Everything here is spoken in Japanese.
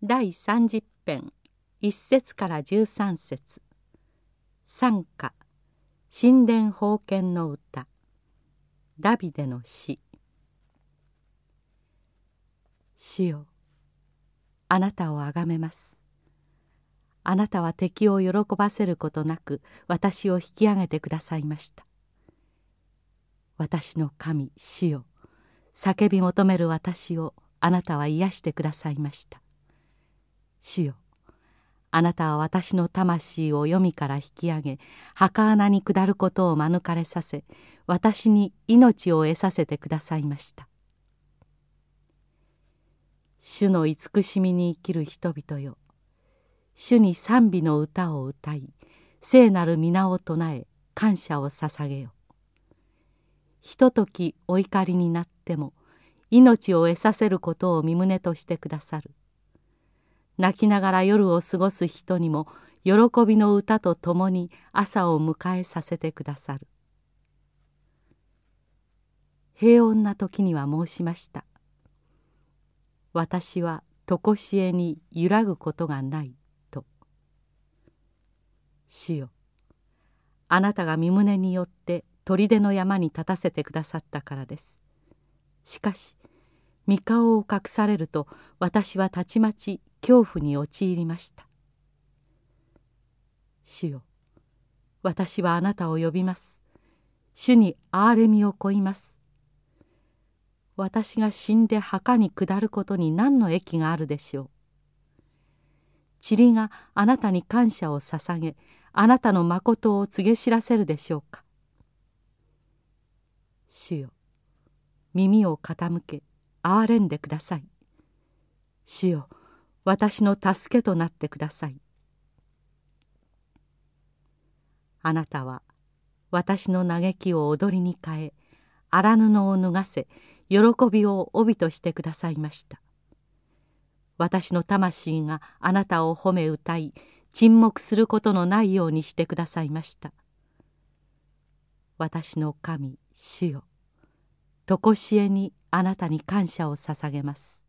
第30編1節から13節。賛歌。神殿封建の歌。ダビデの詩主よあなたをあがめます。あなたは敵を喜ばせることなく私を引き上げてくださいました。私の神主よ叫び求める私をあなたは癒してくださいました。主よ。あなたは私の魂を読みから引き上げ墓穴に下ることを免れさせ私に命を得させてくださいました。主の慈しみに生きる人々よ。主に賛美の歌を歌い聖なる皆を唱え感謝を捧げよ。ひとときお怒りになっても命を得させることを身旨としてくださる。泣きながら夜を過ごす人にも喜びの歌とともに朝を迎えさせてくださる。平穏な時には申しました。私は常しえに揺らぐことがないと。主よあなたが身胸によって砦の山に立たせてくださったからです。しかし御顔を隠されると私はたちまち恐怖に陥りました。主よ私はあなたを呼びます。主に憐れみをこいます。私が死んで墓に下ることに何の益があるでしょう。塵があなたに感謝を捧げあなたの誠を告げ知らせるでしょうか。主よ耳を傾け憐れんでください。主よ私の助けとなってください。あなたは私の嘆きを踊りに変え荒布を脱がせ喜びを帯としてくださいました。私の魂があなたを褒め歌い沈黙することのないようにしてくださいました。私の神主よ。常しえにあなたに感謝を捧げます。